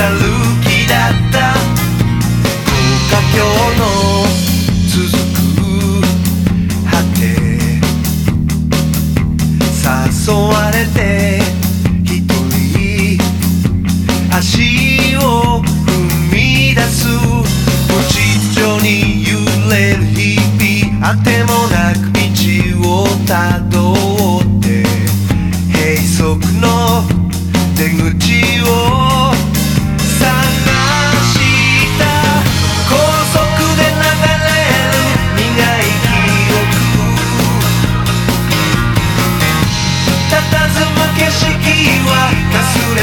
腐る気だった。高架橋の続く果て。誘われて一人足を踏み出す。無ち序に揺れる日々あてもなく道をたどって。閉塞の出口を」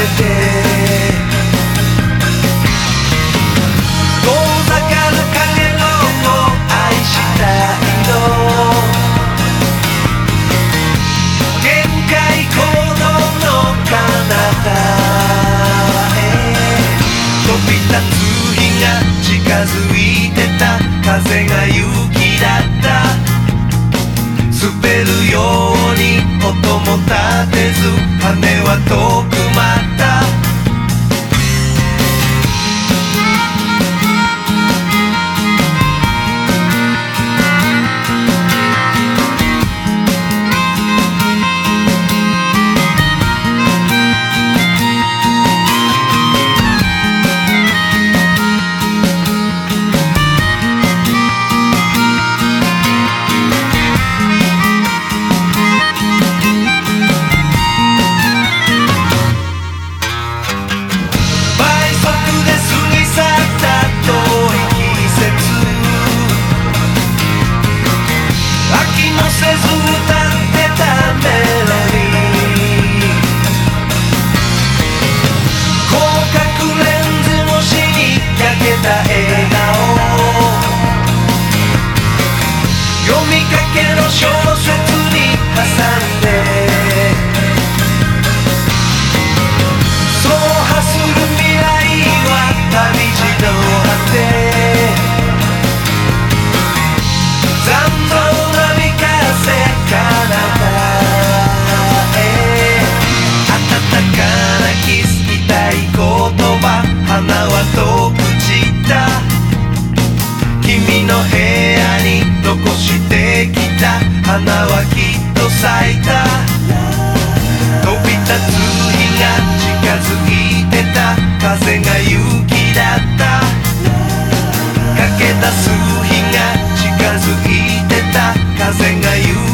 「遠ざかる影の音を愛したいの」「限界行動の彼方へ」「飛び立つ日が近づいてた」「風が雪だった」「滑るように音も立てず」「花はきっと咲いた。飛び立つ日が近づいてた。風が雪だった。駆け出す日が近づいてた。風が勇気だった